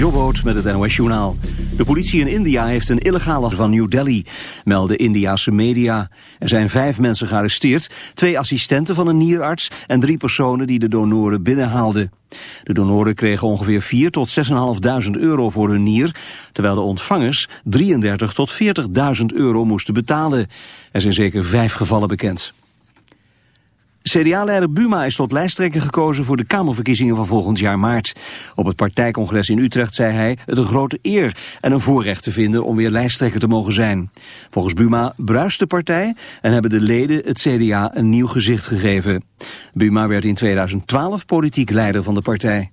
Jobboot met het NOS Journaal. De politie in India heeft een illegale van New Delhi, melden Indiase media. Er zijn vijf mensen gearresteerd, twee assistenten van een nierarts... en drie personen die de donoren binnenhaalden. De donoren kregen ongeveer 4 tot 6.500 euro voor hun nier... terwijl de ontvangers 33 tot 40.000 euro moesten betalen. Er zijn zeker vijf gevallen bekend. CDA-leider Buma is tot lijsttrekker gekozen voor de Kamerverkiezingen van volgend jaar maart. Op het partijcongres in Utrecht zei hij het een grote eer en een voorrecht te vinden om weer lijsttrekker te mogen zijn. Volgens Buma bruist de partij en hebben de leden het CDA een nieuw gezicht gegeven. Buma werd in 2012 politiek leider van de partij.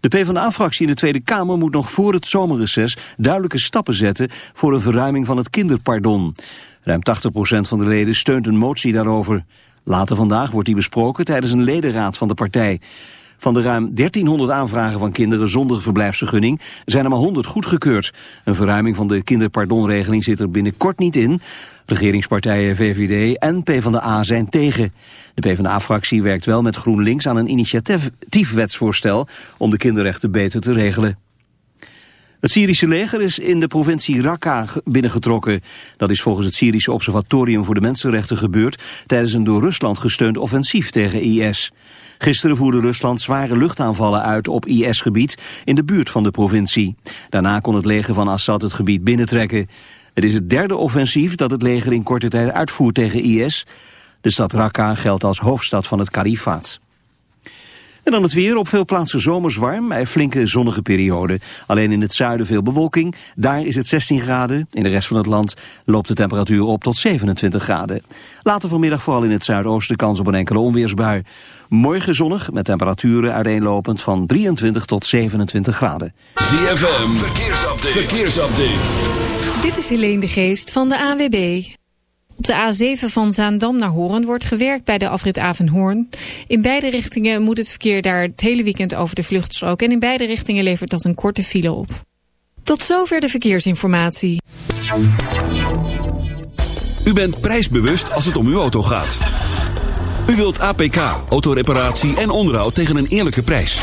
De PvdA-fractie in de Tweede Kamer moet nog voor het zomerreces duidelijke stappen zetten voor een verruiming van het kinderpardon. Ruim 80% van de leden steunt een motie daarover. Later vandaag wordt die besproken tijdens een ledenraad van de partij. Van de ruim 1300 aanvragen van kinderen zonder verblijfsvergunning zijn er maar 100 goedgekeurd. Een verruiming van de kinderpardonregeling zit er binnenkort niet in. Regeringspartijen VVD en PvdA zijn tegen. De PvdA-fractie werkt wel met GroenLinks aan een initiatiefwetsvoorstel om de kinderrechten beter te regelen. Het Syrische leger is in de provincie Raqqa binnengetrokken. Dat is volgens het Syrische Observatorium voor de Mensenrechten gebeurd... tijdens een door Rusland gesteund offensief tegen IS. Gisteren voerde Rusland zware luchtaanvallen uit op IS-gebied in de buurt van de provincie. Daarna kon het leger van Assad het gebied binnentrekken. Het is het derde offensief dat het leger in korte tijd uitvoert tegen IS. De stad Raqqa geldt als hoofdstad van het kalifaat. En dan het weer. Op veel plaatsen zomers warm, bij flinke zonnige periode. Alleen in het zuiden veel bewolking. Daar is het 16 graden. In de rest van het land loopt de temperatuur op tot 27 graden. Later vanmiddag vooral in het zuidoosten kans op een enkele onweersbui. Morgen zonnig met temperaturen uiteenlopend van 23 tot 27 graden. ZFM, verkeersupdate. verkeersupdate. Dit is Helene de Geest van de AWB. Op de A7 van Zaandam naar Hoorn wordt gewerkt bij de afrit Avenhoorn. In beide richtingen moet het verkeer daar het hele weekend over de vluchtstrook. En in beide richtingen levert dat een korte file op. Tot zover de verkeersinformatie. U bent prijsbewust als het om uw auto gaat. U wilt APK, autoreparatie en onderhoud tegen een eerlijke prijs.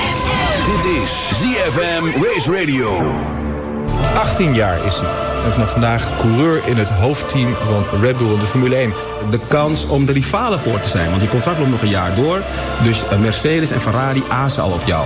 Dit is ZFM Race Radio. 18 jaar is hij. En vanaf vandaag coureur in het hoofdteam van Red Bull in de Formule 1. de kans om de rivalen voor te zijn. Want die contract loopt nog een jaar door. Dus eh, Mercedes en Ferrari azen al op jou.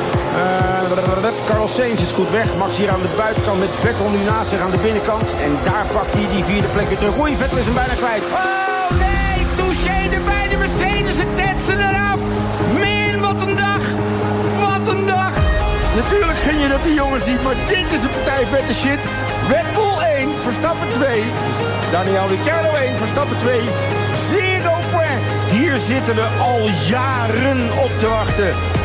eh Carlos Sainz is goed weg. Max hier aan de buitenkant met Vettel nu naast zich aan de binnenkant. En daar pakt hij die vierde plek weer terug. Oei, Vettel is hem bijna kwijt. Oh nee, touché erbij de Mercedes. Het tetsen eraf. Min, wat een dag. Wat een dag. Natuurlijk gun je dat die jongens niet, maar dit is een partij vette shit. Red Bull 1, Verstappen 2. Daniel Ricciardo 1, Verstappen 2. Zero point. Hier zitten we al jaren op te wachten.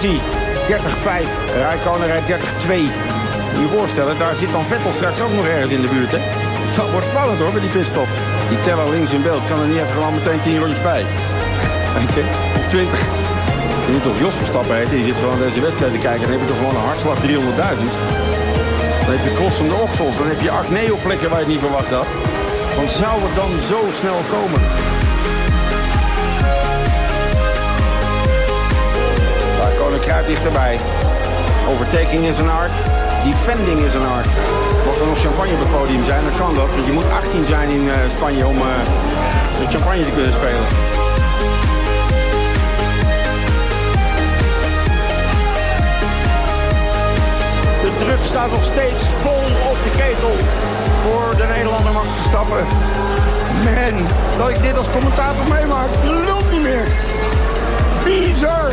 Hij. 30-5. Rijkonen rijdt 30-2. Moet je voorstellen, daar zit dan Vettel straks ook nog ergens in de buurt, hè? Dat wordt spannend hoor, bij die pitstop. Die teller links in beeld kan er niet even gewoon meteen 10 rondjes bij. Weet je? Of 20. Je moet toch Jos Verstappen heet, die zit gewoon deze wedstrijd te kijken. Dan heb je toch gewoon een hartslag 300.000. Dan heb je klossende oksels, dan heb je op plekken waar je het niet verwacht had. Want zou het dan zo snel komen? Kruipt dichterbij. Overtaking is een art. Defending is een art. Mocht er nog champagne op het podium zijn, dan kan dat. Want je moet 18 zijn in eh, Spanje om eh, de champagne te kunnen spelen. De druk staat nog steeds vol op de ketel voor de Nederlander Max Verstappen. Man, dat ik dit als commentator meemaak, lult niet meer. Bizar.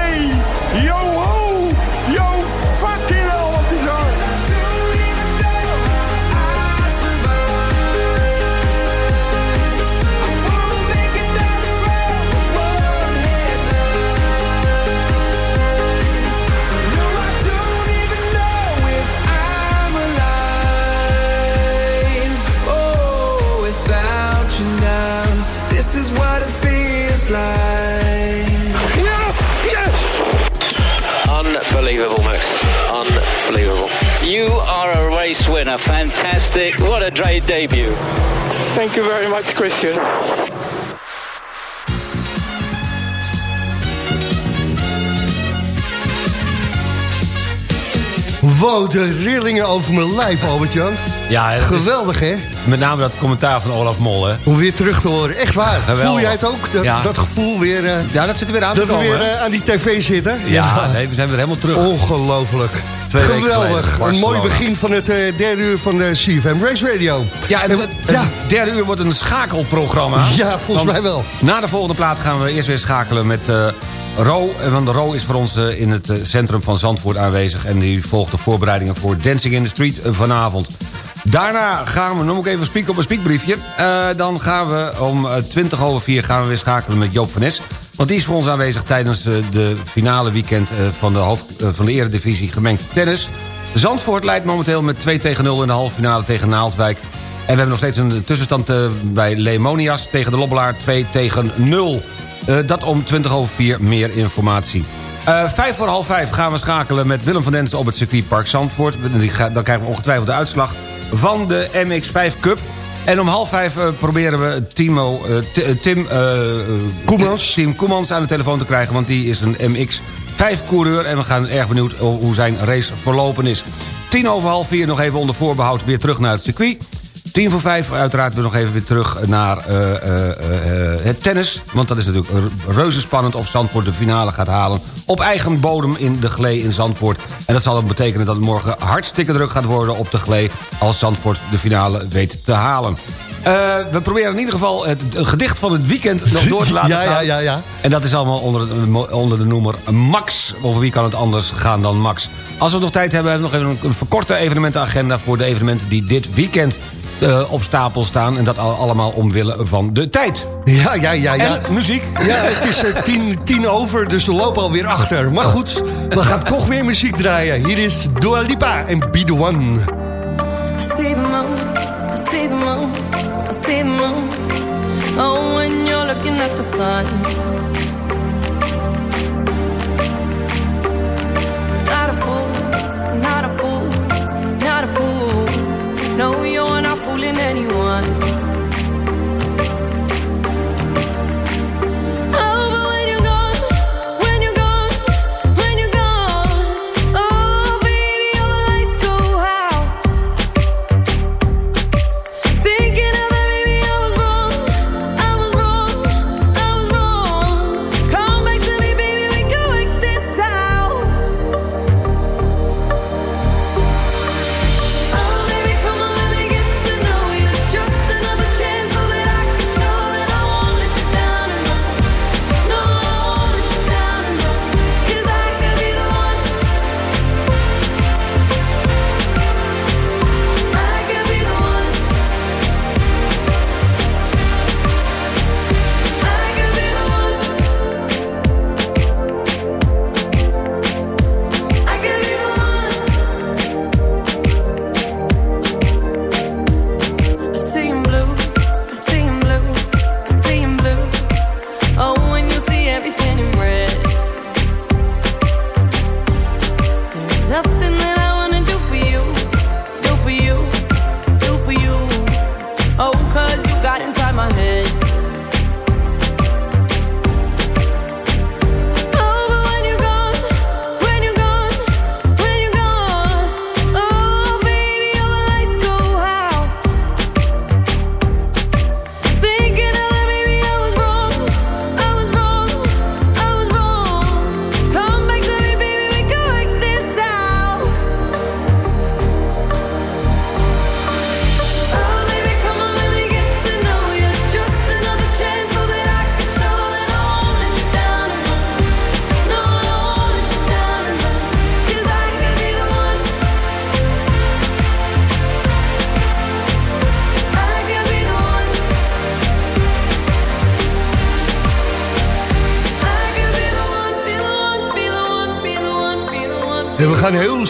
This is what it feels like. Yes! Yes! Unbelievable, Max. Unbelievable. You are a race winner. Fantastic. What a great debut. Thank you very much, Christian. Wow, de rillingen over mijn lijf, Albert-Jan. Ja, Geweldig, hè? Met name dat commentaar van Olaf Mol, hè? Om weer terug te horen. Echt waar. Geweldig. Voel jij het ook? Dat, Ja. dat gevoel weer... eh, Ja, dat zit er weer aan dat we weer eh, aan die tv zitten? ja, nee, we zijn weer helemaal terug. Ongelooflijk. Twee weken geleden, Geweldig. Een mooi begin van het eh, derde uur van de CFM Race Radio. Ja, en het, derde uur wordt een schakelprogramma. Ja, volgens mij wel. Na de volgende plaat gaan we eerst weer schakelen met Ro. En Want Ro is voor ons in het centrum van Zandvoort aanwezig... en die volgt de voorbereidingen voor Dancing in the Street vanavond. Daarna gaan we, noem ik even spiek op een spiekbriefje... Eh, dan gaan we om eh, 20 over 4 gaan we weer schakelen met Joop van Nes... Want die is voor ons aanwezig tijdens eh, de finale weekend... eh, van de, hoofd, eh, van de eredivisie gemengd tennis... Zandvoort leidt momenteel met 2 tegen 0 in de halve finale tegen Naaldwijk. En we hebben nog steeds een tussenstand eh, bij Lemonias tegen de Lobbelaar 2 tegen 0. Eh, dat om 20 over 4 meer informatie. Eh, vijf voor half vijf gaan we schakelen met Willem van Densen op het circuitpark Zandvoort. Dan krijgen we ongetwijfeld de uitslag van de MX5 Cup. En om half vijf eh, proberen we Timo, eh, eh, Tim Koemans. Tim Koemans aan de telefoon te krijgen... want die is een MX5-coureur... en we gaan erg benieuwd hoe zijn race verlopen is. Tien over half vier nog even onder voorbehoud weer terug naar het circuit. Tien voor vijf uiteraard weer nog even weer terug naar eh, eh, eh, het tennis. Want dat is natuurlijk re- reuze spannend of Zandvoort de finale gaat halen. Op eigen bodem in de Glee in Zandvoort. En dat zal ook betekenen dat het morgen hartstikke druk gaat worden op de Glee... als Zandvoort de finale weet te halen. We proberen in ieder geval het, het gedicht van het weekend nog door te laten Ja, ja, gaan. ja, ja. En dat is allemaal onder, de- onder de noemer Max. Over wie kan het anders gaan dan Max? Als we nog tijd hebben, hebben we nog even een, een verkorte evenementenagenda... voor de evenementen die dit weekend eh, op stapel staan. En dat al- allemaal omwille van de tijd. Ja, ja, ja. ja. En muziek. Ja, het is eh, tien, tien over, dus we lopen alweer achter. Maar goed, we gaan toch weer muziek draaien. Hier is Dua Lipa en Be The One. I see the moon, I see the moon, I see the moon. Oh, when you're looking at the sun. Not a fool, not a fool, not a fool fooling anyone.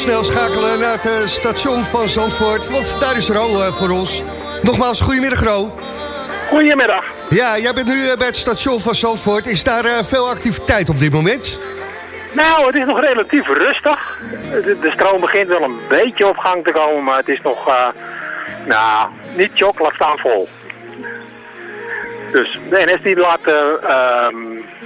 Snel schakelen naar het eh, station van Zandvoort. Want daar is Ro eh, voor ons. Nogmaals, goedemiddag Ro. Goedemiddag. Ja, jij bent nu eh, bij het station van Zandvoort. Is daar veel activiteit op dit moment? Nou, het is nog relatief rustig. De, de stroom begint wel een beetje op gang te komen, maar het is nog, nou, niet chock, laat staan vol. Dus de NS die laat eh, ehm,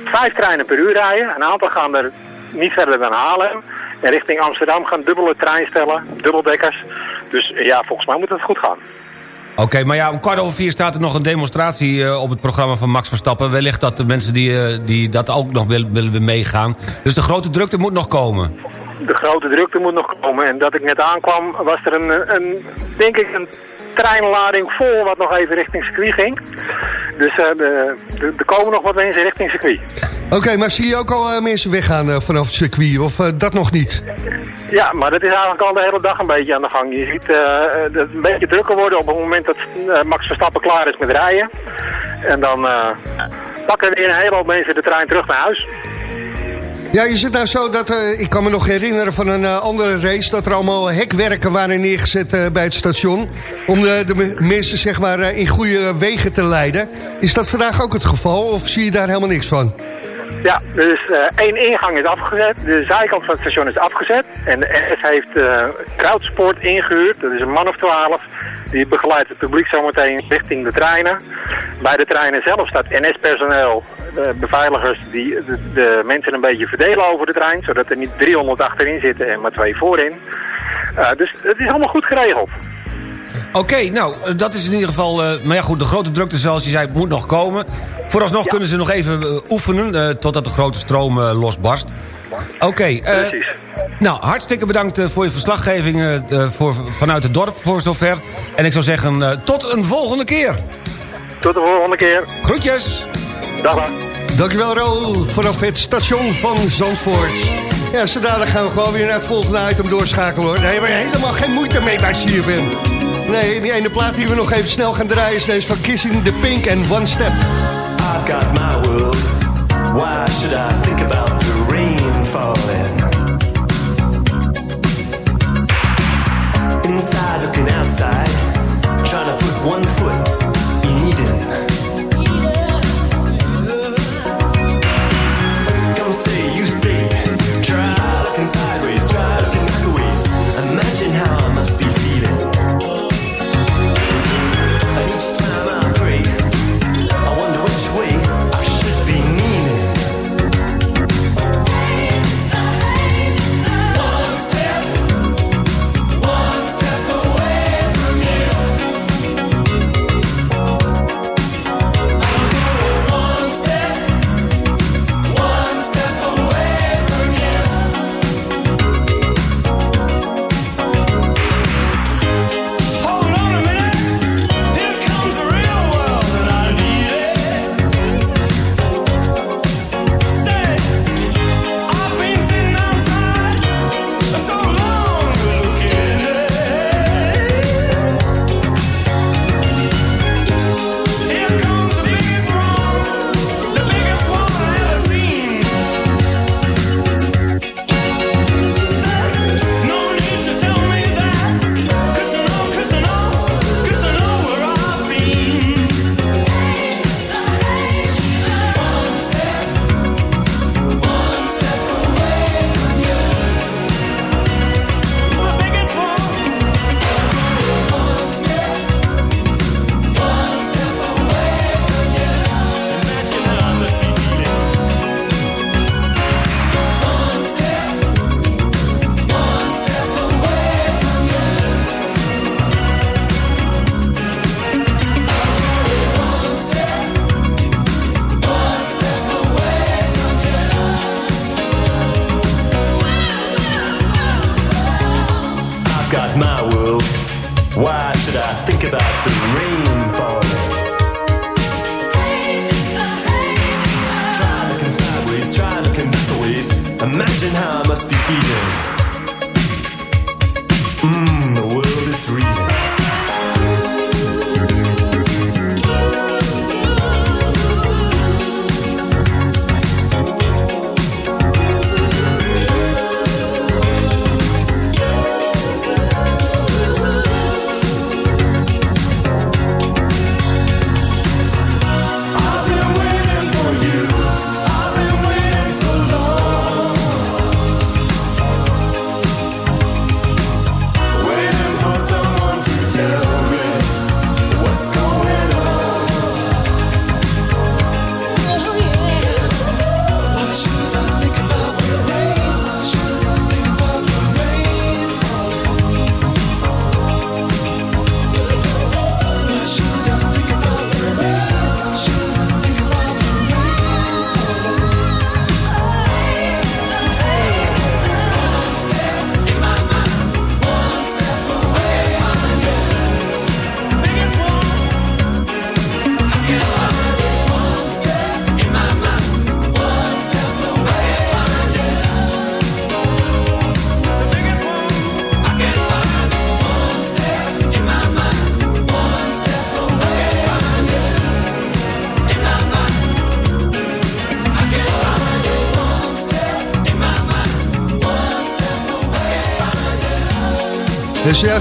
vijf treinen per uur rijden. Een aantal gaan er niet verder dan Haarlem. En richting Amsterdam gaan dubbele treinstellen, dubbeldekkers. Dus eh, ja, volgens mij moet het goed gaan. Oké, maar ja, om kwart over vier staat er nog een demonstratie eh, op het programma van Max Verstappen. Wellicht dat de mensen die, eh, die dat ook nog willen, willen meegaan. Dus de grote drukte moet nog komen. De grote drukte moet nog komen. En dat ik net aankwam, was er een, een denk ik, een treinlading vol wat nog even richting circuit ging. Dus eh, er komen nog wat mensen richting circuit. Oké, maar zie je ook al eh, mensen weggaan eh, vanaf het circuit? Of dat nog niet? Ja, maar dat is eigenlijk al de hele dag een beetje aan de gang. Je ziet het een beetje drukker worden op het moment dat Max Verstappen klaar is met rijden. En dan pakken weer een hele hoop mensen de trein terug naar huis. Ja, je zit nou zo dat... eh, ik kan me nog herinneren van een eh, andere race... dat er allemaal hekwerken waren neergezet eh, bij het station... om de, de me- mensen zeg maar in goede wegen te leiden. Is dat vandaag ook het geval of zie je daar helemaal niks van? Ja, dus eh, één ingang is afgezet. De zijkant van het station is afgezet. En de NS heeft crowdsport ingehuurd. Dat is een man of twaalf. Die begeleidt het publiek zometeen richting de treinen. Bij de treinen zelf staat NS-personeel, beveiligers, die de, de mensen een beetje verdelen over de trein. Zodat er niet 300 achterin zitten en maar twee voorin. Eh, dus het is allemaal goed geregeld. Oké, nou, eh, dat is in ieder geval... eh, maar ja goed, de grote drukte zoals je zei moet nog komen. Vooralsnog kunnen ze nog even eh, oefenen... eh, totdat de grote stroom losbarst. Oké, eh, nou, hartstikke bedankt voor je verslaggeving voor, vanuit het dorp voor zover. En ik zou zeggen, tot een volgende keer. Tot de volgende keer. Groetjes. Dag, dag. Dankjewel, Raoul, vanaf het station van Zandvoort. Ja, zo dadelijk gaan we gewoon weer naar het volgende item doorschakelen, hoor. Daar hebben we helemaal geen moeite mee bij CFM. Nee, die ene plaat die we nog even snel gaan draaien... is deze van Kissing the Pink en One Step. I've got my world. Why should I think about the rain falling? Inside looking outside, trying to put one foot in Eden. Come stay, you stay. Try looking sideways, try looking backways. Imagine how I must be feeling. Imagine how I must be feeling. Mmm,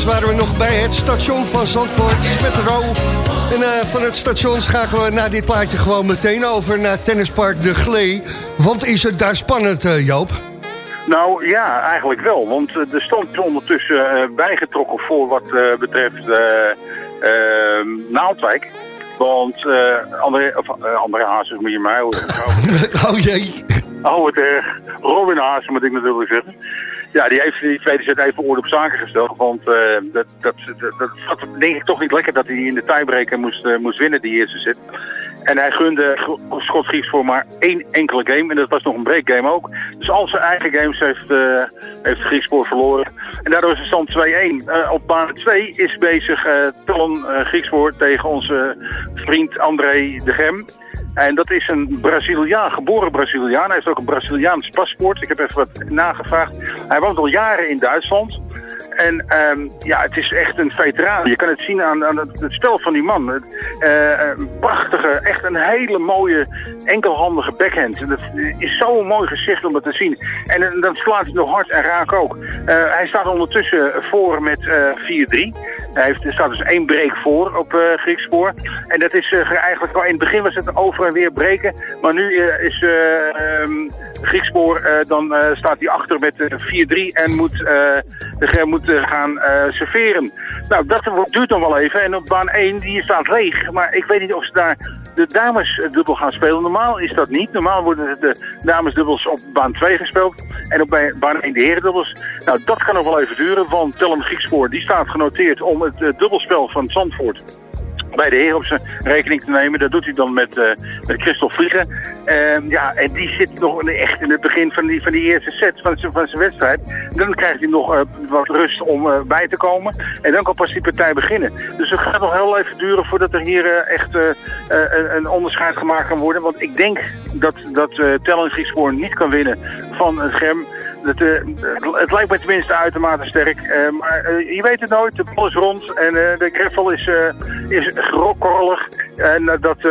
waren we nog bij het station van Zandvoort met Ro. En eh, van het station schakelen we na dit plaatje gewoon meteen over naar Tennispark De Glee. Want is het daar spannend, eh, Joop? Nou ja, eigenlijk wel. Want eh, de stand is ondertussen bijgetrokken voor wat betreft Naaldwijk. Want eh André, of, eh, André Hazes moet je mij horen. oh jee. Oh, wat erg. Robin Haas moet ik natuurlijk zeggen. Ja, die heeft die tweede set even orde op zaken gesteld. Want eh, dat, dat, dat, dat denk ik toch niet lekker dat hij in de tiebreaker moest, eh, moest winnen, die eerste set. En hij gunde Scott Gies voor maar één enkele game. En dat was nog een breakgame ook. Dus al zijn eigen games heeft, eh heeft Griekspoor verloren. En daardoor is de stand 2-1. Eh, op baan 2 is bezig Tellen eh Griekspoor tegen onze vriend André de Gem. En dat is een Braziliaan, geboren Braziliaan. Hij heeft ook een Braziliaans paspoort. Ik heb even wat nagevraagd. Hij woont al jaren in Duitsland. En ehm, ja, het is echt een veteraan. Je kan het zien aan, aan het, spel van die man. Eh, een prachtige, echt een hele mooie enkelhandige backhand. En Dat is zo'n mooi gezicht om dat te zien. En eh, dan slaat hij nog hard en raak ook. Eh, hij staat ondertussen voor met eh 4-3. Hij heeft, er staat dus één break voor op eh Griekspoor. En dat is eh, eigenlijk wel in het begin was het over en weer breken. Maar nu eh, is eh ehm, Griekspoor, eh, dan eh, staat hij achter met eh, 4-3 en moet, eh, de Eh, gaan eh, serveren. Nou, dat duurt nog wel even. En op baan 1, die staat leeg. Maar ik weet niet of ze daar de damesdubbel gaan spelen. Normaal is dat niet. Normaal worden de damesdubbels op baan 2 gespeeld. En op baan 1 de herendubbels. Nou, dat kan nog wel even duren. Want Tellem Griekspoor, die staat genoteerd om het eh, dubbelspel van Zandvoort bij de heer op zijn rekening te nemen. Dat doet hij dan met, eh met Christophe Vliegen. Ehm, ja, en die zit nog echt in het begin van die, van die eerste set van zijn, van zijn wedstrijd. Dan krijgt hij nog eh, wat rust om eh, bij te komen. En dan kan pas die partij beginnen. Dus het gaat nog heel even duren voordat er hier echt een, een onderscheid gemaakt kan worden. Want ik denk dat, dat Tellen Griekspoor niet kan winnen van het Gem. Dat, eh, het lijkt me tenminste uitermate sterk. Eh, maar eh, je weet het nooit. De bal is rond en de greffel is, is grokkorrelig. En dat,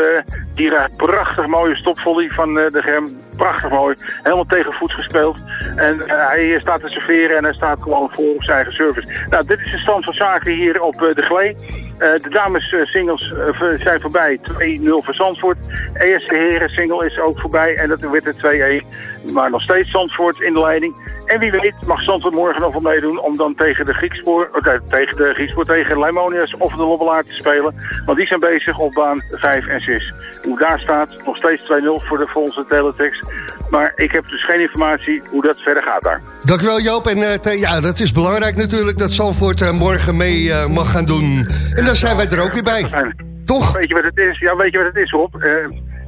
die prachtig mooie stopvolley van de Gem. Prachtig mooi. Helemaal tegen voet gespeeld. En hij staat te serveren en hij staat gewoon voor zijn eigen service. Nou, dit is de stand van zaken hier op de Glee. De dames singles zijn voorbij. 2-0 voor Zandvoort. Eerste heren single is ook voorbij. En dat werd het 2-1. Maar nog steeds Zandvoort in de leiding. En wie weet mag Zandvoort morgen nog wel meedoen om dan tegen de Griekspoor, of, eh, tegen de Griekspoor, tegen Leimonius of de Lobbelaar te spelen. Want die zijn bezig op baan 5 en 6. Hoe daar staat, nog steeds 2-0 voor de voor onze teletext. Maar ik heb dus geen informatie hoe dat verder gaat daar. Dankjewel Joop. En eh, ja, dat is belangrijk natuurlijk dat Zandvoort eh, morgen mee mag gaan doen. En dan zijn wij er ook weer bij. Toch? Weet je wat het is? Ja, weet je wat het is, Rob?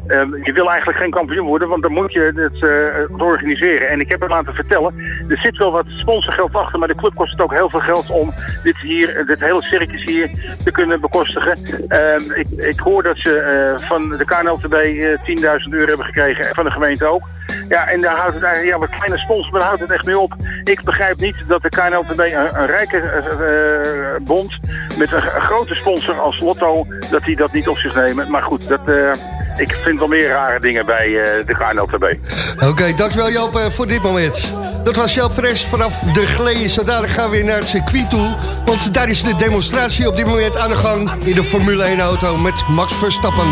Eh, ehm, je wil eigenlijk geen kampioen worden, want dan moet je het, eh, organiseren. En ik heb het laten vertellen, er zit wel wat sponsorgeld achter, maar de club kost het ook heel veel geld om dit hier, dit hele circus hier te kunnen bekostigen. Ehm, ik, ik hoor dat ze eh, van de KNLTB eh 10.000 euro hebben gekregen en van de gemeente ook. Ja, en daar houdt het eigenlijk, ja, wat kleine sponsor, maar daar houdt het echt mee op. Ik begrijp niet dat de KNLTB, een, een rijke eh, eh, bond, met een, een grote sponsor als Lotto, dat die dat niet op zich nemen. Maar goed, dat, eh, ik vind wel meer rare dingen bij eh, de KNLTB. Oké, dankjewel Joop voor dit moment. Dat was Joop Fres vanaf de Glee. Zo dadelijk gaan we weer naar het circuit toe. Want daar is de demonstratie op dit moment aan de gang... in de Formule 1 auto met Max Verstappen.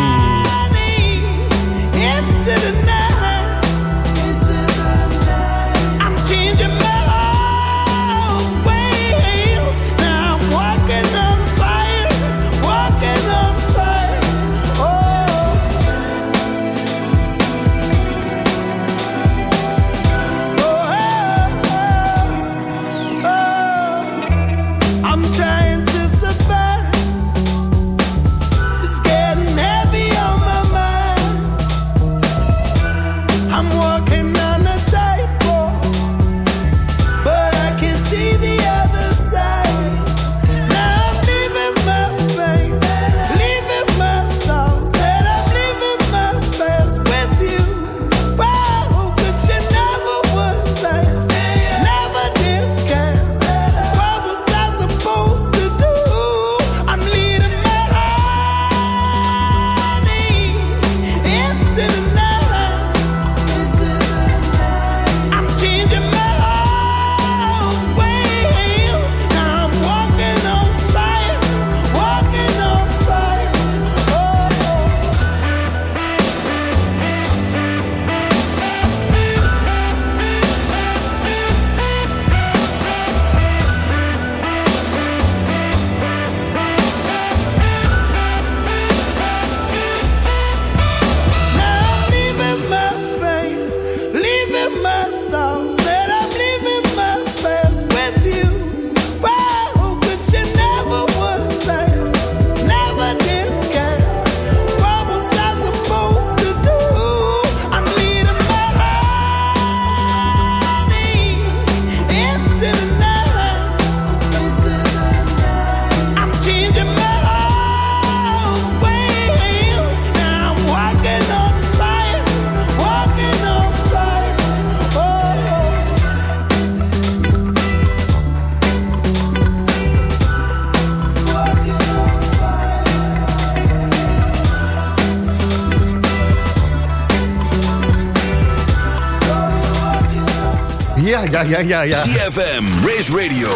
Ja, ja, ja, ja. CFM, Race Radio,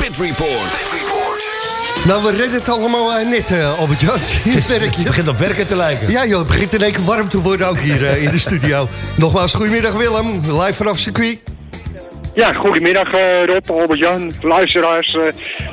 Pit Report. Nou, we redden het allemaal eh, net, eh, Albert-Jan. Het begint op werken te lijken. Ja joh, het begint in één keer warm te worden ook hier eh, in de studio. Nogmaals, goedemiddag Willem, live vanaf circuit. Ja, goedemiddag eh, Rob, Albert-Jan, luisteraars, eh,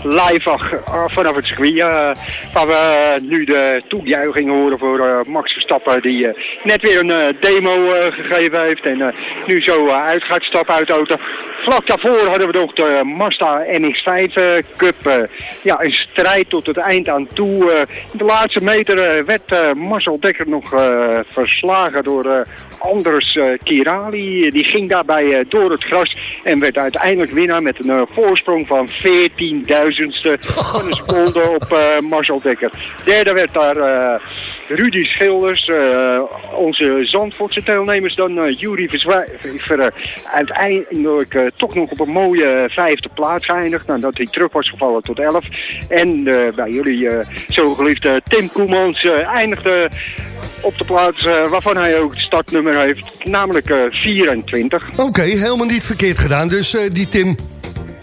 live ah, vanaf het circuit. eh, waar we eh, nu de toejuiching horen voor eh, Max Verstappen die eh, net weer een eh, demo eh, gegeven heeft en eh, nu zo eh, uit gaat stappen uit de auto. Vlak daarvoor hadden we nog de Mazda MX-5 eh, Cup. eh, ja, een strijd tot het eind aan toe. eh. in de laatste meter eh, werd eh, Marcel Dekker nog eh, verslagen door eh, Anders eh, Kirali. Die ging daarbij eh, door het gras en werd uiteindelijk winnaar met een eh, voorsprong van 14.000ste van een seconde op eh, Marcel Dekker. Derde werd daar eh, Rudy Schilders, eh, onze Zandvoortse deelnemers dan Jury Verzwijver. eh, uiteindelijk eh, toch nog op een mooie vijfde plaats geëindigd nadat hij terug was gevallen tot 11. En eh, bij jullie eh zo geliefde Tim Koemans eh, eindigde op de plaats eh, waarvan hij ook het startnummer heeft, namelijk eh, 24. Oké, helemaal niet verkeerd gedaan, dus eh, die Tim...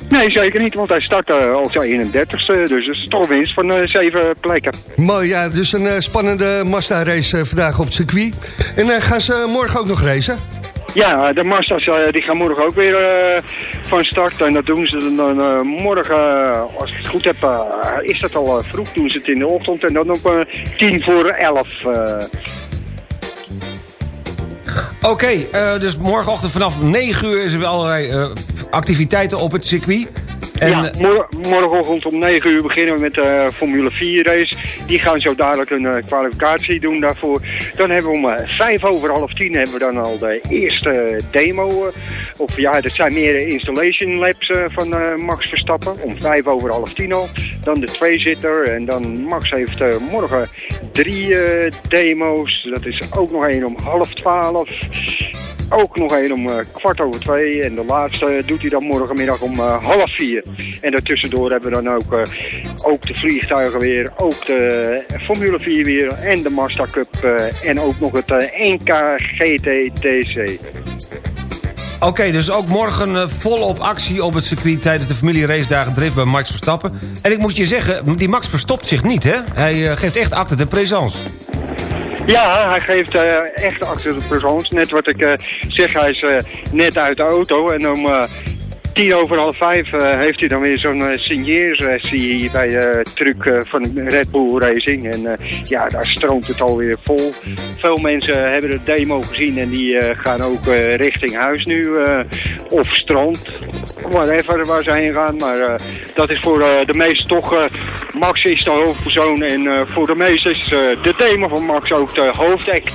Nee, zeker niet, want hij startte al zijn 31ste, dus het is toch een winst van eh, zeven plekken. Mooi, ja, dus een eh, spannende Mazda-race eh, vandaag op het circuit. En eh, gaan ze morgen ook nog racen? Ja, de Mazda's eh, die gaan morgen ook weer eh, van start. En dat doen ze dan eh, morgen, als ik het goed heb, is dat al vroeg. Doen ze het in de ochtend en dan op tien voor elf. Oké, dus morgenochtend vanaf 9 uur is er weer allerlei activiteiten op het circuit. En, ja, mor- morgenochtend om 9 uur beginnen we met de Formule 4 race. Die gaan zo dadelijk een eh, kwalificatie doen daarvoor. Dan hebben we om eh, vijf over half tien hebben we dan al de eerste demo. eh, of ja, dat zijn meer installation labs eh, van eh, Max Verstappen. Om vijf over half tien al. Dan de tweezitter. En dan Max heeft eh, morgen drie eh, demo's. Dat is ook nog één om half twaalf. Ook nog één om eh, kwart over twee. En de laatste doet hij dan morgenmiddag om eh, half vier. En daartussendoor hebben we dan ook, eh, ook de vliegtuigen weer. Ook de Formule 4 weer. En de Mazda Cup. en ook nog het NK GTTC. Oké, dus ook morgen eh, volop actie op het circuit... tijdens de familieracedagen drift bij Max Verstappen. En ik moet je zeggen, die Max verstopt zich niet, hè? Hij geeft echt acte de présence. Ja, hij geeft eh, echt achter de persoons. Net wat ik eh, zeg, hij is eh, net uit de auto. En om tien over half vijf eh, heeft hij dan weer zo'n uh, signeersessie bij de eh, van Red Bull Racing. En eh, ja, daar stroomt het alweer vol. Veel mensen hebben de demo gezien en die eh, gaan ook eh, richting huis nu. eh, of strand, whatever waar ze heen gaan. Maar eh, dat is voor eh, de meesten toch... eh, Max is de hoofdpersoon en eh, voor de meesten is eh, de demo van Max ook de hoofdact.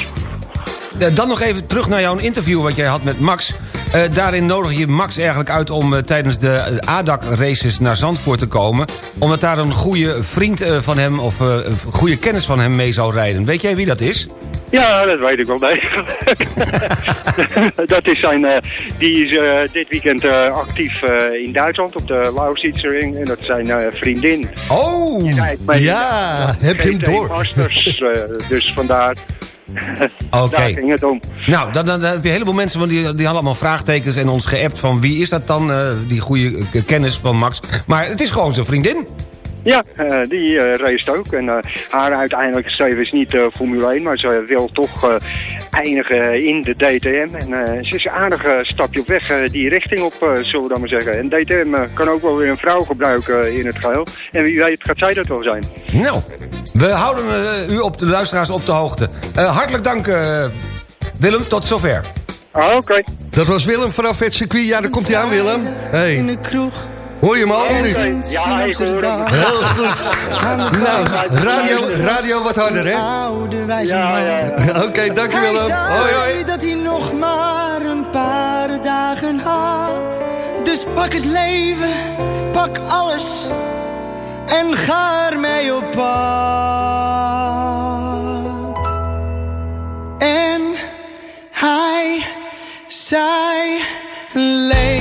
Eh, Dan nog even terug naar jouw interview wat jij had met Max. Eh, daarin nodig je Max eigenlijk uit om eh, tijdens de eh, ADAC-races naar Zandvoort te komen. Omdat daar een goede vriend van hem of een goede kennis van hem mee zou rijden. Weet jij wie dat is? Ja, dat weet ik wel degelijk. dat is zijn, die is dit weekend actief in Duitsland op de Lausitzering. En dat is zijn vriendin. Oh, ja, heb je hem door. Masters, dus vandaar. Oké. Daar ging het om. Nou, dan, dan, dan heb je een heleboel mensen want die, die hadden allemaal vraagtekens... en ons geappt van wie is dat dan, eh, die goede kennis van Max. Maar het is gewoon zijn vriendin. Ja, eh, die eh race ook. En eh, haar uiteindelijke streven is niet eh, Formule 1, maar ze wil toch eh, eindigen in de DTM. En eh, ze is een aardig stapje op weg die richting op, eh, zullen we dan maar zeggen. En DTM kan ook wel weer een vrouw gebruiken eh, in het geheel. En wie weet gaat zij dat wel zijn. Nou, we houden u op de luisteraars op de hoogte. Eh, hartelijk dank, eh, Willem. Tot zover. Ah, Oké. Dat was Willem vanaf het circuit. Ja, daar komt hij aan, Willem. Hey. In de kroeg. Hoor je hem al of niet? Ja, ik hoor hem. Heel goed. Nou, radio, radio wat harder, hè? Oude wijze Ja, man. ja. Oké, dank je Hij Hoi, hoi. dat hij nog maar een paar dagen had. Dus pak het leven, pak alles en ga ermee op pad. En hij zei, leef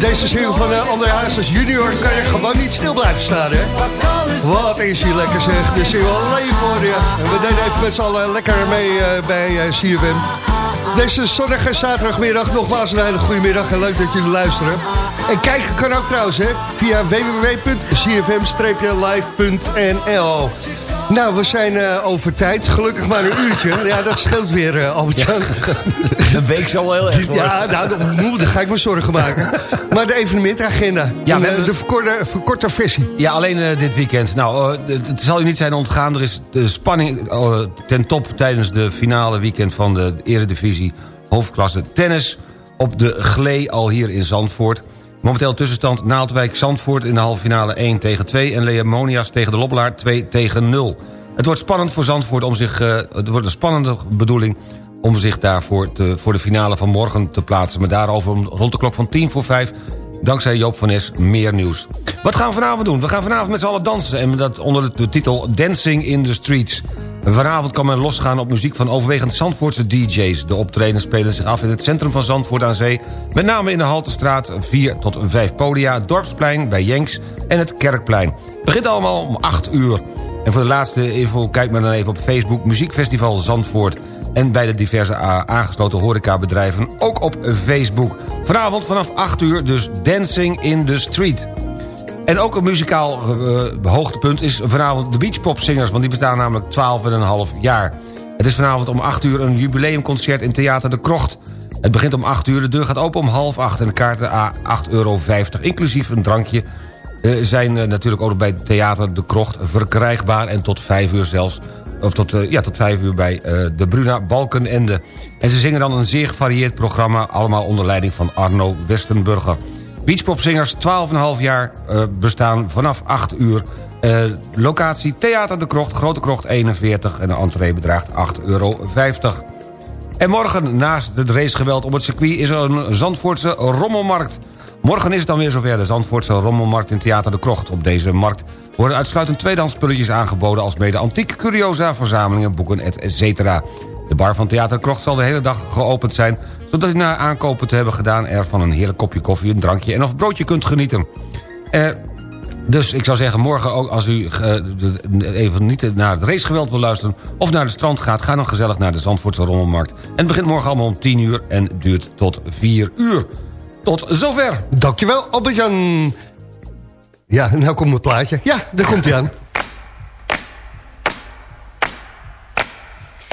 Deze single van uh, André Hazes junior kan je gewoon niet stil blijven staan, hè? Wat is hier lekker zeg, de single Leef voor je. En we deden even met z'n allen lekker mee eh, bij uh, CFM. Deze zonnige zaterdagmiddag, nogmaals een hele goede middag en leuk dat jullie luisteren. En kijken kan ook trouwens, hè, via www.cfm-live.nl. Nou, we zijn eh, over tijd. Gelukkig maar een uurtje. Ja, dat scheelt weer, eh Albert-Jan. Een week zal wel heel erg worden. Ja, nou, dan, ga ik me zorgen maken. Maar de evenementagenda. Ja, En, we eh, hebben- de verkorte, verkorte versie. Ja, alleen dit weekend. Nou, het- zal u niet zijn ontgaan. Er is de spanning eh, ten top tijdens de finale weekend van de Eredivisie hoofdklasse tennis. Op de Glee al hier in Zandvoort. Momenteel tussenstand Naaldwijk-Zandvoort in de halve finale 1 tegen 2... en Leamonias tegen de Lobbelaar 2 tegen 0. Het wordt spannend voor Zandvoort om zich... eh, het wordt een spannende bedoeling om zich daarvoor te, voor de finale van morgen te plaatsen. Maar daarover rond de klok van 10 voor 5... Dankzij Joop van Nes meer nieuws. Wat gaan we vanavond doen? We gaan vanavond met z'n allen dansen. En dat onder de, de titel Dancing in the Streets. Vanavond kan men losgaan op muziek van overwegend Zandvoortse DJ's. De optredens spelen zich af in het centrum van Zandvoort aan Zee. Met name in de Haltestraat 4 tot 5 podia. Dorpsplein bij Jenks en het Kerkplein. Het begint allemaal om 8 uur. En voor de laatste info kijk maar dan even op Facebook... Muziekfestival Zandvoort en bij de diverse aangesloten horecabedrijven ook op Facebook. Vanavond vanaf 8 uur dus Dancing in the Street. En ook een muzikaal eh, hoogtepunt is vanavond de Beachpopzingers... want die bestaan namelijk 12,5 jaar. Het is vanavond om 8 uur een jubileumconcert in Theater de Krocht. Het begint om 8 uur, de deur gaat open om half 8... en de kaarten a 8,50 euro, inclusief een drankje... eh, zijn eh, natuurlijk ook bij Theater de Krocht verkrijgbaar... en tot 5 uur zelfs of tot, eh, ja, tot vijf uur bij eh, de Bruna Balkenende. En ze zingen dan een zeer gevarieerd programma... allemaal onder leiding van Arno Westenburger. Beachpopzingers, 12,5 jaar eh, bestaan vanaf 8 uur. Locatie Theater de Krocht, Grote Krocht 41... en de entree bedraagt 8,50 euro. En morgen, naast het racegeweld op het circuit... is er een Zandvoortse rommelmarkt. Morgen is het dan weer zover de Zandvoortse rommelmarkt in Theater de Krocht. Op deze markt worden uitsluitend tweedehands spulletjes aangeboden... als mede antiek, curiosa, verzamelen, boeken, etc. De bar van Theater de Krocht zal de hele dag geopend zijn... zodat u na aankopen te hebben gedaan... er van een heerlijk kopje koffie, een drankje en of broodje kunt genieten. Eh, dus ik zou zeggen, morgen ook als u eh, even niet naar het racegeweld wil luisteren... of naar de strand gaat, ga dan gezellig naar de Zandvoortse Rommelmarkt. En het begint morgen allemaal om 10 uur en duurt tot 4 uur. Tot zover. Dankjewel, Albert-Jan. Ja, nou komt het plaatje. Ja, daar komt hij aan.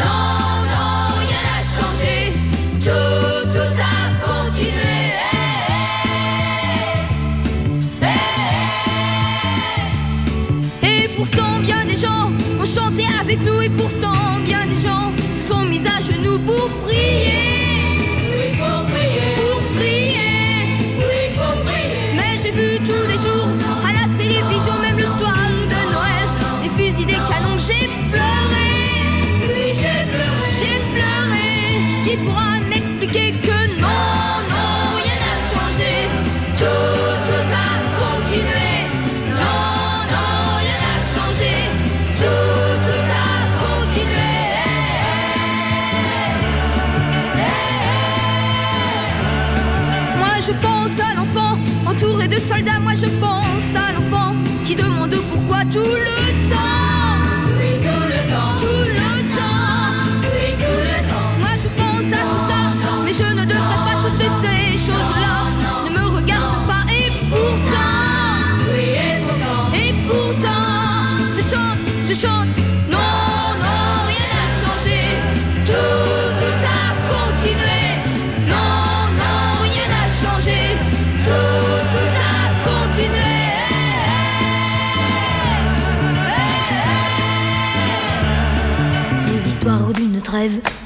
Non, non, rien n'a changé, tout, tout a continué. Et pourtant, bien des gens ont chanté avec nous et pourtant... je pense à l'enfant qui demande pourquoi tout le temps. Oui, tout le temps. Tout le temps. Oui, tout le temps. Moi, je pense à tout ça, mais je ne devrais pas toutes ces choses.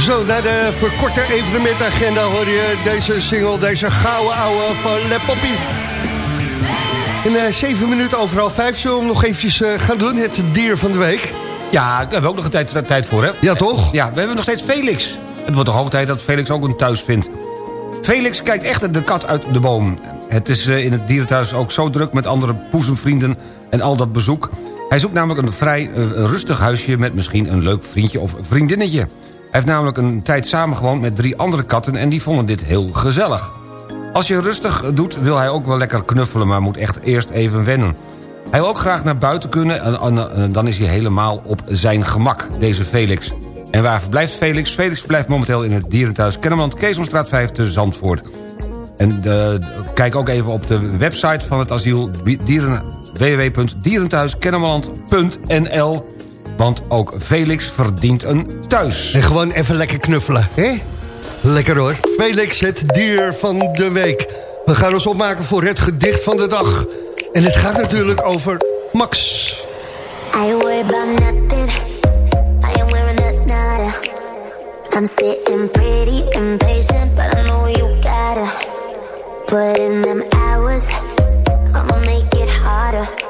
Zo, na de verkorte evenementagenda hoor je deze single, deze gouden ouwe van Le Poppies. In eh, zeven minuten over half vijf zullen we hem nog eventjes eh, gaan doen, het dier van de week. Ja, daar hebben we ook nog een tijd, tijd voor, hè? Ja, toch? Ja, we hebben nog steeds Felix. Het wordt toch hoog tijd dat Felix ook een thuis vindt. Felix kijkt echt de kat uit de boom. Het is eh, in het dierenthuis ook zo druk met andere poesemvrienden en al dat bezoek. Hij zoekt namelijk een vrij rustig huisje met misschien een leuk vriendje of vriendinnetje. Hij heeft namelijk een tijd samengewoond met drie andere katten en die vonden dit heel gezellig. Als je rustig doet wil hij ook wel lekker knuffelen, maar moet echt eerst even wennen. Hij wil ook graag naar buiten kunnen en, dan is hij helemaal op zijn gemak, deze Felix. En waar verblijft Felix? Felix verblijft momenteel in het dierenthuis Kennemerland, Keesomstraat 5 te Zandvoort. En eh, kijk ook even op de website van het asiel dieren, www.dierenthuiskennemerland.nl Want ook Felix verdient een thuis. En gewoon even lekker knuffelen, hè? Lekker hoor. Felix, het dier van de week. We gaan ons opmaken voor het gedicht van de dag. En het gaat natuurlijk over Max. I worry about nothing. I am wearing a nada. I'm sitting pretty impatient, but I know you gotta put in them hours. I'ma make it harder.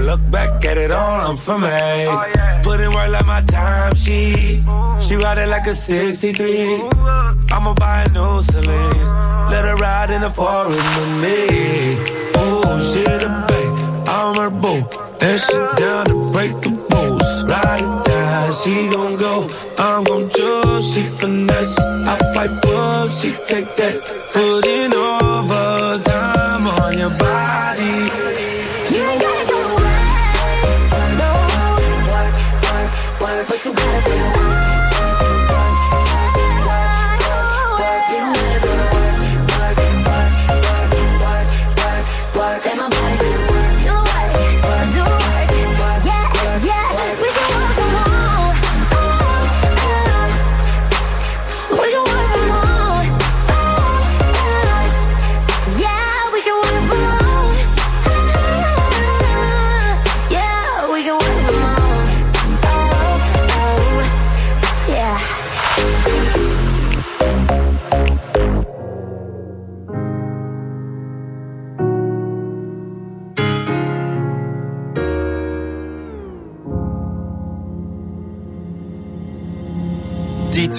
Look back at it all, I'm for me. Put in work like my time, she she ride it like a 63. I'ma buy a new Celine. Let her ride in the forest with me. Oh, she the babe, I'm her boo. And she down to break the rules. Ride or die, she gon' go. I'm gon' choose, she finesse. I fight book, she take that. Put in overtime on your body.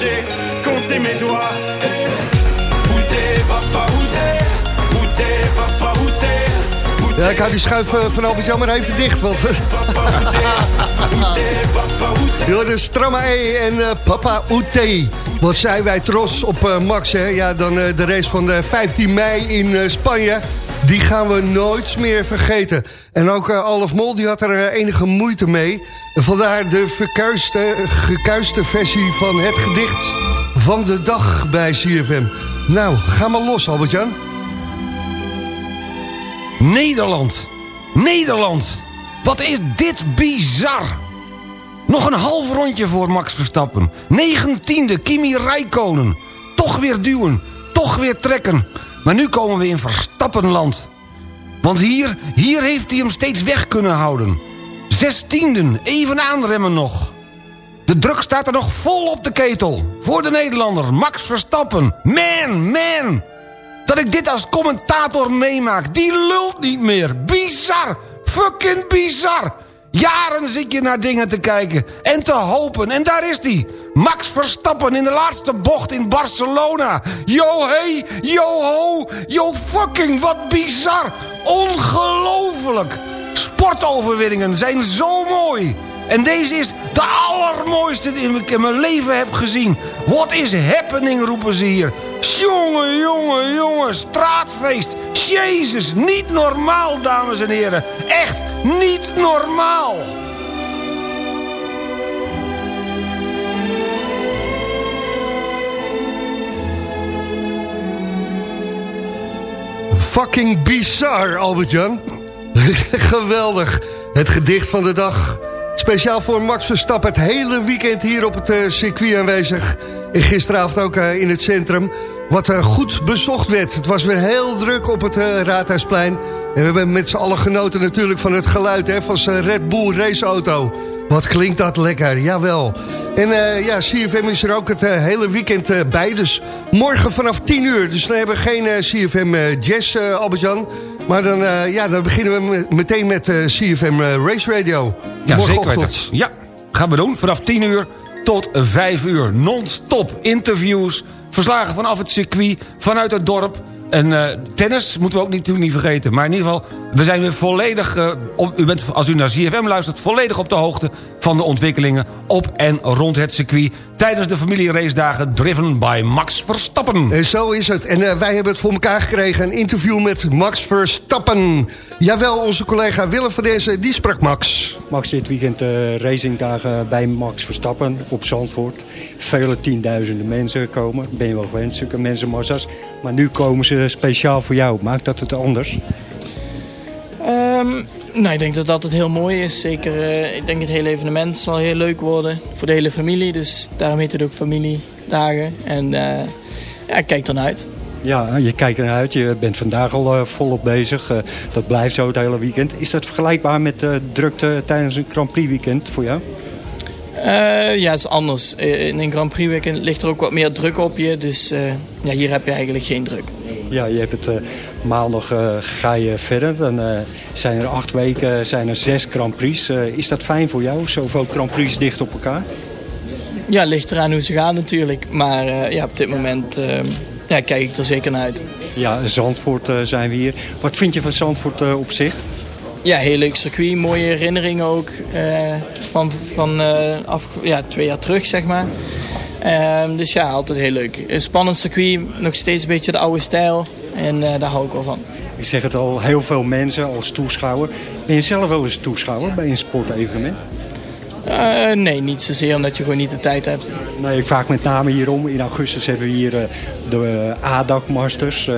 j'ai compté mes doigts. Eh, Où t'es papa, où t'es Où t'es papa, où t'es Ja, ik hou die schuif van Albert-Jan maar even dicht, want... Ja, de Stramma E en eh, Papa Oete. Wat zijn wij trots op eh, Max, hè? Ja, dan eh, de race van de 15 mei in Spanje. Die gaan we nooit meer vergeten. En ook eh, Alf Mol die had er eh, enige moeite mee. Vandaar de verkuiste, gekuiste versie van het gedicht van de dag bij CFM. Nou, ga maar los, Albert-Jan. Nederland. Nederland. Wat is dit bizar. Nog een half rondje voor Max Verstappen. Negentiende Kimi Räikkönen. Toch weer duwen. Toch weer trekken. Maar nu komen we in Verstappenland. Want hier, hier heeft hij hem steeds weg kunnen houden. Zestienden, even aanremmen nog. De druk staat er nog vol op de ketel. Voor de Nederlander, Max Verstappen. Man, man. Dat ik dit als commentator meemaak. Die lult niet meer. Bizar. Fucking bizar. Jaren zit je naar dingen te kijken en te hopen. En daar is hij. Max Verstappen in de laatste bocht in Barcelona. Yo hey, yo ho, yo fucking, wat bizar. Ongelooflijk. Sportoverwinningen zijn zo mooi. En deze is de allermooiste die ik in mijn leven heb gezien. What is happening, roepen ze hier. Jongen, jongen, jongen, straatfeest. Jezus, niet normaal, dames en heren. Echt niet normaal. Fucking bizar, Albert-Jan. Geweldig. Het gedicht van de dag Speciaal voor Max Verstappen het hele weekend hier op het eh, circuit aanwezig. En gisteravond ook eh, in het centrum. Wat eh, goed bezocht werd. Het was weer heel druk op het eh, Raadhuisplein. En we hebben met z'n allen genoten natuurlijk van het geluid hè, van zijn Red Bull raceauto. Wat klinkt dat lekker, jawel. En eh, ja, CFM is er ook het hele weekend bij. Dus morgen vanaf 10 uur. Dus dan hebben we geen CFM Jazz, Albert-Jan. Maar dan, ja, dan beginnen we me- meteen met CFM Race Radio. Ja, zeker Morgenochtend. weten. Ja, gaan we doen. Vanaf 10 uur tot 5 uur. Non-stop interviews, verslagen vanaf het circuit, vanuit het dorp. En eh, tennis moeten we ook niet, niet vergeten. Maar in ieder geval, we zijn weer volledig... eh, op, u bent, als u naar ZFM luistert, volledig op de hoogte... van de ontwikkelingen op en rond het circuit... tijdens de familieracedagen driven by Max Verstappen. En zo is het. En eh, wij hebben het voor elkaar gekregen. Een interview met Max Verstappen. Jawel, onze collega Willem van deze, die sprak Max. Max dit weekend eh racingdagen bij Max Verstappen op Zandvoort. Vele tienduizenden mensen komen. Ben je wel gewend, zulke mensenmassa's. Maar nu komen ze speciaal voor jou. Maakt dat het anders? Ehm, nou, ik denk dat dat het heel mooi is. Zeker, eh, ik denk het hele evenement zal heel leuk worden voor de hele familie. Dus daarom heet het ook familiedagen. En eh, ja, ik kijk ernaar uit. Ja, je kijkt ernaar uit. Je bent vandaag al eh, volop bezig. Dat blijft zo het hele weekend. Is dat vergelijkbaar met drukte tijdens een Grand Prix weekend voor jou? Ja, het is anders. In een Grand Prix weekend ligt er ook wat meer druk op je. Dus ja, hier heb je eigenlijk geen druk. Ja, je hebt het eh, maandag eh, ga je verder. Dan eh, zijn er acht weken, zijn er zes Grand Prix. Is dat fijn voor jou, zoveel Grand Prix dicht op elkaar? Ja, ligt eraan hoe ze gaan natuurlijk. Maar ja, op dit moment ja, kijk ik er zeker naar uit. Ja, Zandvoort zijn we hier. Wat vind je van Zandvoort op zich? Ja, heel leuk circuit. Mooie herinneringen ook. van van af, ja, twee jaar terug, zeg maar. Ehm, dus ja, altijd heel leuk. Een spannend circuit. Nog steeds een beetje de oude stijl. En eh, daar hou ik wel van. Ik zeg het al, heel veel mensen als toeschouwer. Ben je zelf wel eens toeschouwer bij een sportevenement? Eh, nee, niet zozeer omdat je gewoon niet de tijd hebt. Nee, ik vraag met name hierom. In augustus hebben we hier eh, de uh, ADAC Masters.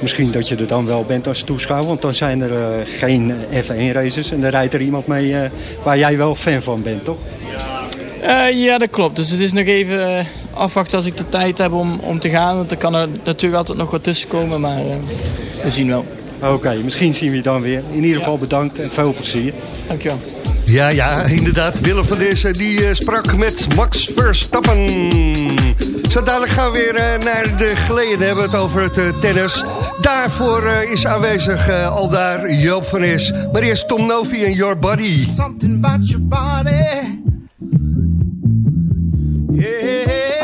Misschien dat je er dan wel bent als toeschouwer. Want dan zijn er geen F1 races. En dan rijdt er iemand mee waar jij wel fan van bent, toch? Eh, ja, dat klopt. Dus het is nog even eh, afwachten als ik de tijd heb om, om te gaan. Want er kan er natuurlijk altijd nog wat tussen komen. Maar eh, we zien wel. Oké, misschien zien we je dan weer. In ieder geval bedankt en veel plezier. Dankjewel. Ja, ja, inderdaad. Willem van deze die eh, sprak met Max Verstappen. Zo dadelijk gaan we weer naar de geleden hebben we het over het tennis. Daarvoor eh, is aanwezig eh, al daar Joop van Is. Maar eerst Tom Novi en Your Body. Something about your body. Hey, hey,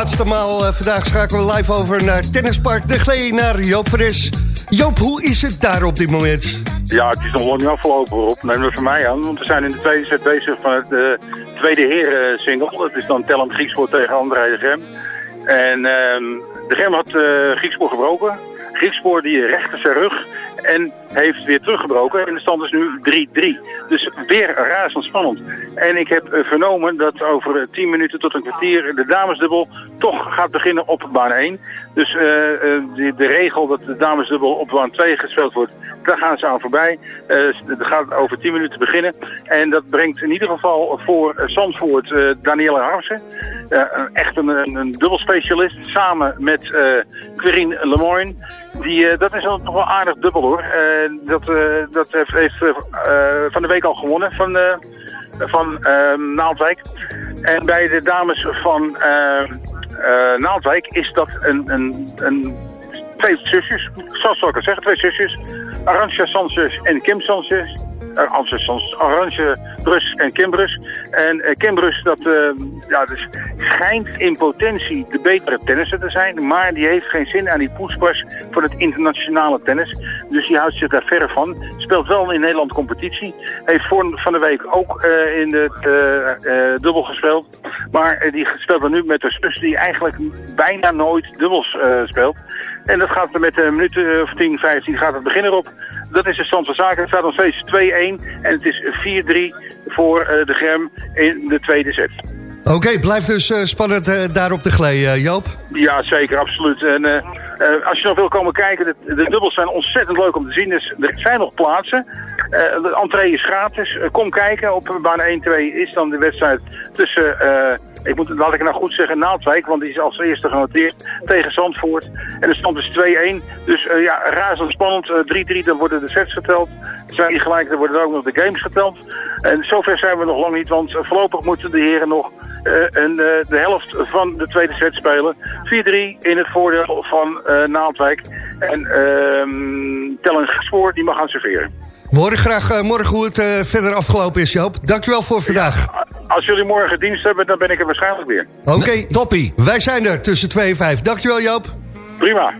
laatste maal. Eh, vandaag schakelen we live over naar Tennispark De Glee, naar Joop Fris. Joop, hoe is het daar op dit moment? Ja, het is nog lang niet afgelopen op. Neem het van mij aan, want we zijn in de tweede set bezig van het eh, tweede heren single. Dat is dan Tellem Griekspoor tegen André de Gem. En ehm, de Gem had eh Griekspoor gebroken. Griekspoor die rechte zijn rug en heeft weer teruggebroken. En de stand is nu 3-3. Dus weer razendspannend. En ik heb eh, vernomen dat over eh, 10 minuten tot een kwartier de damesdubbel toch gaat beginnen op baan 1. Dus eh, eh, de, de regel dat de damesdubbel op baan 2 gespeeld wordt, daar gaan ze aan voorbij. Eh, Het gaat over 10 minuten beginnen. En dat brengt in ieder geval voor eh, Zandvoort eh Danielle Harmsen. Eh, echt een, een, een dubbelspecialist. Samen met eh Querine Lemoyne. Die, eh, dat is nog wel aardig dubbel hoor. Eh, dat eh, dat heeft, van de week al gewonnen van, van Naaldwijk. En bij de dames van Naaldwijk is dat een, een, een twee zusjes, zoals ik het zeggen, twee zusjes. Arantxa Sanchez en Kim Sanchez. Arantxa Sanchez, Arantxa Brus en Kim Brus. En eh, Kim Brus, dat eh, ja, dus schijnt in potentie de betere tennisser te zijn. Maar die heeft geen zin aan die poespas voor het internationale tennis. Dus die houdt zich daar ver van. Speelt wel in Nederland competitie. Heeft voor, van de week ook eh, in het eh, eh, dubbel gespeeld. Maar eh, die speelt dan nu met de zus die eigenlijk bijna nooit dubbels eh, speelt. En dat gaat met een minuut eh, of 10, 15 gaat het begin erop. Dat is de stand van zaken. Het staat nog steeds 2-1 en het is 4-3 voor eh, de Grem in de tweede set. Oké, blijft dus eh, spannend eh, daar op de eh, Joop. Ja, zeker, absoluut. En eh, eh, als je nog wil komen kijken, de, de dubbels zijn ontzettend leuk om te zien. Dus er zijn nog plaatsen. Eh, de entree is gratis. Kom kijken. Op baan 1-2 is dan de wedstrijd tussen, ik moet, laat ik het nou goed zeggen, Naaldwijk. Want die is als eerste genoteerd tegen Zandvoort. En de stand is 2-1. Dus ja, razendspannend. Eh 3-3, dan worden de sets geteld. Zijn die gelijk, dan worden ook nog de games geteld. En zover zijn we nog lang niet, want voorlopig moeten de heren nog eh, een, eh, de helft van de tweede set spelen. 4-3 in het voordeel van eh Naaldwijk. En ehm Tellen Spoor, die mag gaan serveren. We horen graag morgen hoe het verder afgelopen is, Joop. Dankjewel voor vandaag. Als jullie morgen dienst hebben, dan ben ik er waarschijnlijk weer. Oké, toppie. Wij zijn er tussen 2 en 5. Dankjewel, Joop. Prima.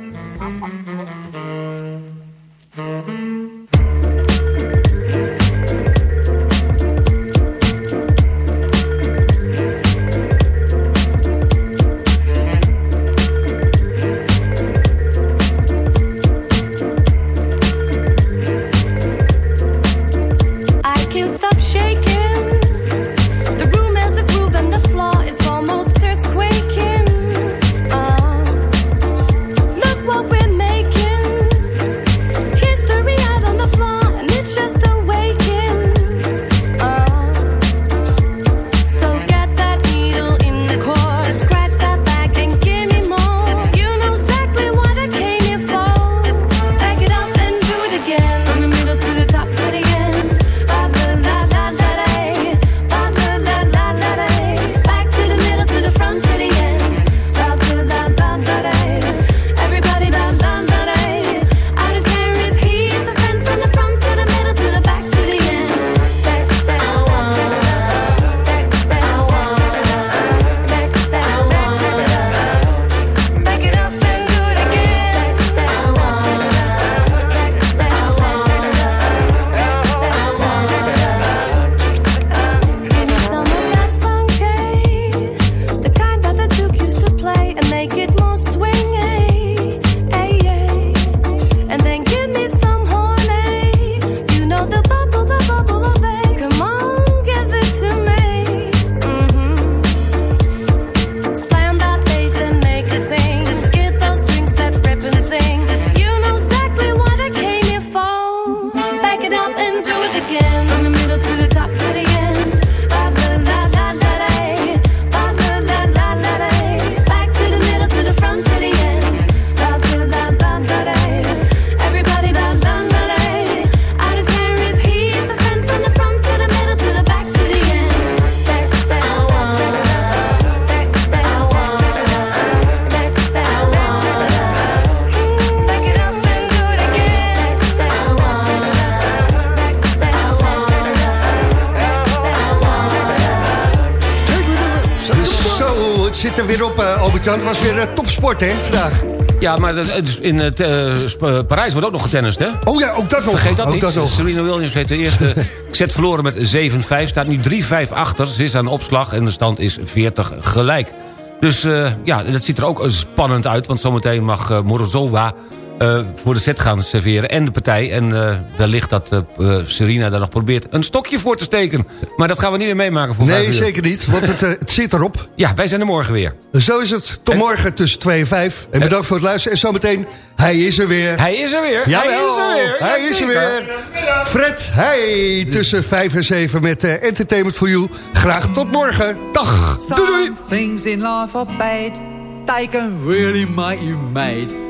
Eh, hè, vandaag. Ja, maar in het, eh, Sp- Parijs wordt ook nog getennist, hè? Oh ja, ook dat nog. Vergeet dat Ook niet. dat. Serena Williams heeft de eerste set verloren met 7-5. Staat nu 3-5 achter. Ze is aan de opslag en de stand is 40 gelijk. Dus eh, ja, dat ziet er ook spannend uit. Want zometeen mag eh, Morozova eh, voor de set gaan serveren. En de partij. En eh, wellicht dat eh, eh, Serena daar nog probeert een stokje voor te steken. Maar dat gaan we niet meer meemaken voor Nee, zeker niet, want het, eh, het zit erop. Ja, wij zijn er morgen weer. Zo is het. Tot morgen tussen 2 en 5. En bedankt voor het luisteren. En zometeen, hij is er weer. Hij is er weer. Jawel, Hij is er weer. Hij is er weer. Fred, hij tussen 5 en 7 met eh, Entertainment for You. Graag tot morgen. Dag. Doei doei. Some things in life are bad. They can really make you mad.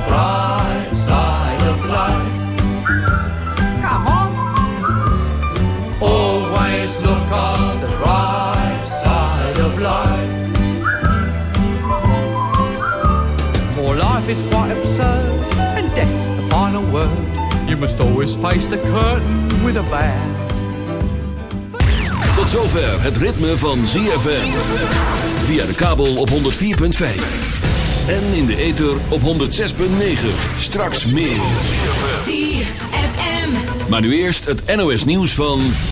must always face the curtain with a bow. Tot zover het ritme van ZFM. Via de kabel op 104.5. En in de ether op 106.9. Straks meer. Maar nu eerst het NOS nieuws van...